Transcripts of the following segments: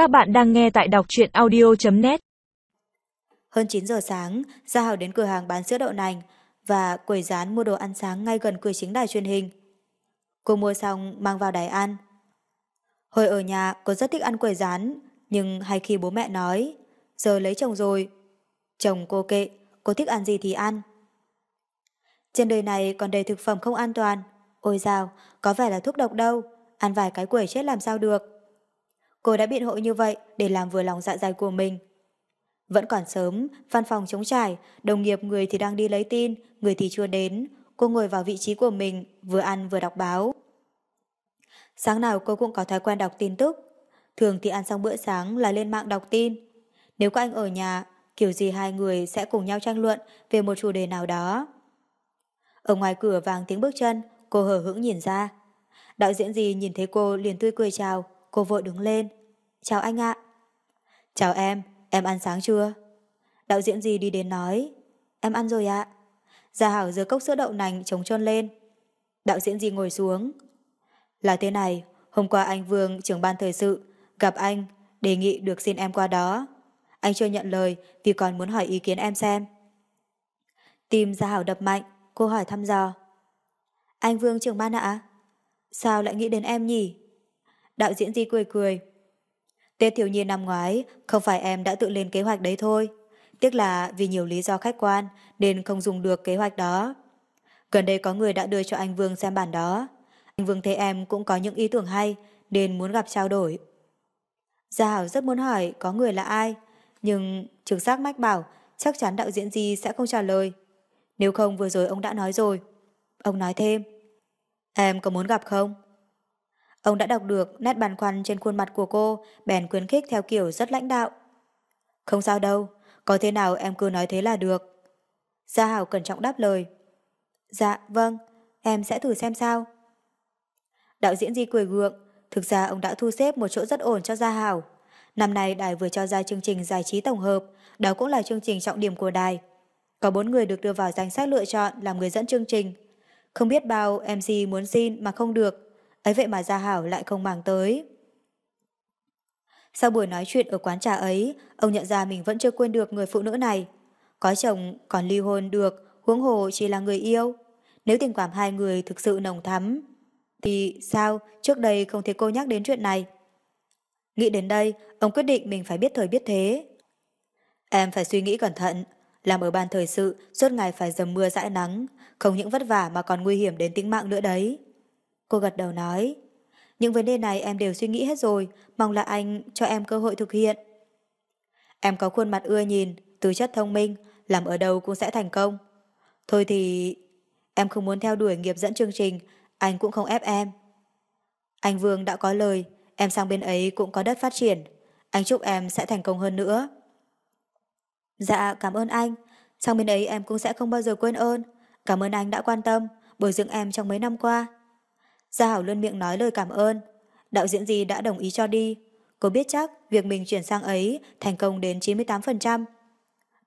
Các bạn đang nghe tại đọc truyện audio.net Hơn 9 giờ sáng, Gia Hảo đến cửa hàng bán sữa đậu nành và quầy rán mua đồ ăn sáng ngay gần cửa chính đài truyền hình. Cô mua xong mang vào đài ăn. Hồi ở nhà cô rất thích ăn quầy rán, nhưng hay khi bố mẹ nói, giờ lấy chồng rồi. Chồng cô kệ, cô thích ăn gì thì ăn. Trên đời này còn đầy thực phẩm không an toàn. Ôi dào, có vẻ là thuốc độc đâu, ăn vài cái quẩy chết làm sao được. Cô đã biện hộ như vậy để làm vừa lòng dạ dày của mình. Vẫn còn sớm, văn phòng trống trải, đồng nghiệp người thì đang đi lấy tin, người thì chưa đến. Cô ngồi vào vị trí của mình, vừa ăn vừa đọc báo. Sáng nào cô cũng có thói quen đọc tin tức. Thường thì ăn xong bữa sáng là lên mạng đọc tin. Nếu có anh ở nhà, kiểu gì hai người sẽ cùng nhau tranh luận về một chủ đề nào đó. Ở ngoài cửa vàng tiếng bước chân, cô hờ hững nhìn ra. Đạo diễn gì nhìn thấy cô liền tươi cười chào, cô vội đứng lên. Chào anh ạ. Chào em, em ăn sáng chưa? Đạo diễn gì đi đến nói. Em ăn rồi ạ. Gia Hảo dưới cốc sữa đậu nành trống trơn lên. Đạo diễn gì ngồi xuống. Là thế này, hôm qua anh Vương, trưởng ban thời sự, gặp anh, đề nghị được xin em qua đó. Anh chưa nhận lời vì còn muốn hỏi ý kiến em xem. Tim Gia Hảo đập mạnh, cô hỏi thăm dò. Anh Vương trưởng ban ạ? Sao lại nghĩ đến em nhỉ? Đạo diễn Di cười cười. Tết thiếu nhi năm ngoái, không phải em đã tự lên kế hoạch đấy thôi. Tiếc là vì nhiều lý do khách quan nên không dùng được kế hoạch đó. Gần đây có người đã đưa cho anh Vương xem bản đó. Anh Vương thấy em cũng có những ý tưởng hay nên muốn gặp trao đổi. Gia Hảo rất muốn hỏi có người là ai, nhưng trực giác mách bảo chắc chắn đạo diễn Di sẽ không trả lời. Nếu không vừa rồi ông đã nói rồi. Ông nói thêm. Em có muốn gặp không? Ông đã đọc được nét băn khoăn trên khuôn mặt của cô, bèn khuyến khích theo kiểu rất lãnh đạo. Không sao đâu, có thế nào em cứ nói thế là được. Gia Hảo cẩn trọng đáp lời. Dạ, vâng, em sẽ thử xem sao. Đạo diễn Di cười gượng, thực ra ông đã thu xếp một chỗ rất ổn cho Gia Hảo. Năm nay đài vừa cho ra chương trình giải trí tổng hợp, đó cũng là chương trình trọng điểm của đài. Có bốn người được đưa vào danh sách lựa chọn làm người dẫn chương trình. Không biết bao MC muốn xin mà không được, ấy vậy mà Gia Hảo lại không mang tới. Sau buổi nói chuyện ở quán trà ấy, ông nhận ra mình vẫn chưa quên được người phụ nữ này. Có chồng còn ly hôn được, huống hồ chỉ là người yêu. Nếu tình cảm hai người thực sự nồng thắm, thì sao trước đây không thấy cô nhắc đến chuyện này? Nghĩ đến đây, ông quyết định mình phải biết thời biết thế. Em phải suy nghĩ cẩn thận, làm ở ban thời sự suốt ngày phải dầm mưa dãi nắng, không những vất vả mà còn nguy hiểm đến tính mạng nữa đấy. Cô gật đầu nói, những vấn đề này em đều suy nghĩ hết rồi, mong là anh cho em cơ hội thực hiện. Em có khuôn mặt ưa nhìn, tư chất thông minh, làm ở đâu cũng sẽ thành công. Thôi thì... Em không muốn theo đuổi nghiệp dẫn chương trình, anh cũng không ép em. Anh Vương đã có lời, em sang bên ấy cũng có đất phát triển. Anh chúc em sẽ thành công hơn nữa. Dạ, cảm ơn anh. Sang bên ấy em cũng sẽ không bao giờ quên ơn. Cảm ơn anh đã quan tâm, bồi dưỡng em trong mấy năm qua. Gia Hảo luôn miệng nói lời cảm ơn. Đạo diễn gì đã đồng ý cho đi. Cô biết chắc việc mình chuyển sang ấy thành công đến 98%.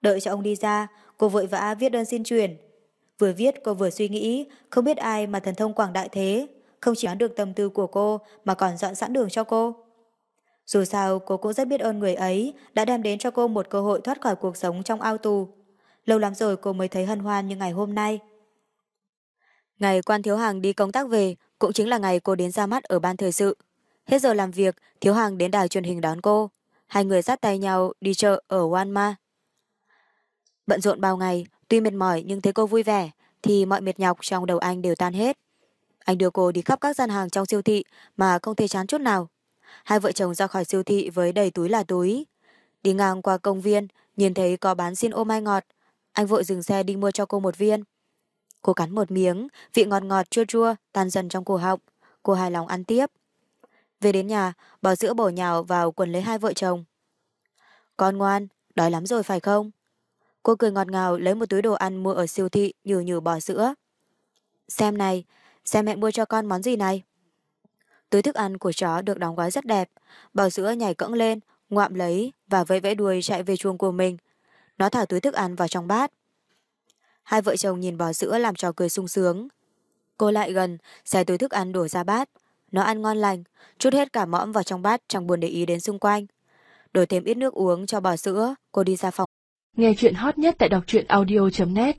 Đợi cho ông đi ra, cô vội vã viết đơn xin chuyển. Vừa viết cô vừa suy nghĩ, không biết ai mà thần thông quảng đại thế, không chỉ đoán được tâm tư của cô mà còn dọn sẵn đường cho cô. Dù sao cô cũng rất biết ơn người ấy đã đem đến cho cô một cơ hội thoát khỏi cuộc sống trong ao tù. Lâu lắm rồi cô mới thấy hân hoan như ngày hôm nay. Ngày quan thiếu hàng đi công tác về cũng chính là ngày cô đến ra mắt ở ban thời sự. Hết giờ làm việc, thiếu hàng đến đài truyền hình đón cô. Hai người dắt tay nhau đi chợ ở Wanma. Bận rộn bao ngày, tuy mệt mỏi nhưng thấy cô vui vẻ, thì mọi mệt nhọc trong đầu anh đều tan hết. Anh đưa cô đi khắp các gian hàng trong siêu thị mà không thấy chán chút nào. Hai vợ chồng ra khỏi siêu thị với đầy túi là túi. Đi ngang qua công viên, nhìn thấy có bán xin ô mai ngọt. Anh vội dừng xe đi mua cho cô một viên. Cô cắn một miếng, vị ngọt ngọt chua chua tan dần trong cổ họng. Cô hài lòng ăn tiếp. Về đến nhà, bò sữa bổ nhào vào quần lấy hai vợ chồng. Con ngoan, đói lắm rồi phải không? Cô cười ngọt ngào lấy một túi đồ ăn mua ở siêu thị nhừ nhừ bò sữa. Xem này, xem mẹ mua cho con món gì này. Túi thức ăn của chó được đóng gói rất đẹp, bò sữa nhảy cẫng lên, ngoạm lấy và vẫy vẫy đuôi chạy về chuồng của mình. Nó thả túi thức ăn vào trong bát. Hai vợ chồng nhìn bò sữa làm trò cười sung sướng. Cô lại gần, xé túi thức ăn đổ ra bát. Nó ăn ngon lành, chút hết cả mõm vào trong bát chẳng buồn để ý đến xung quanh. đổ thêm ít nước uống cho bò sữa, cô đi ra phòng. Nghe chuyện hot nhất tại đọc truyện audio.net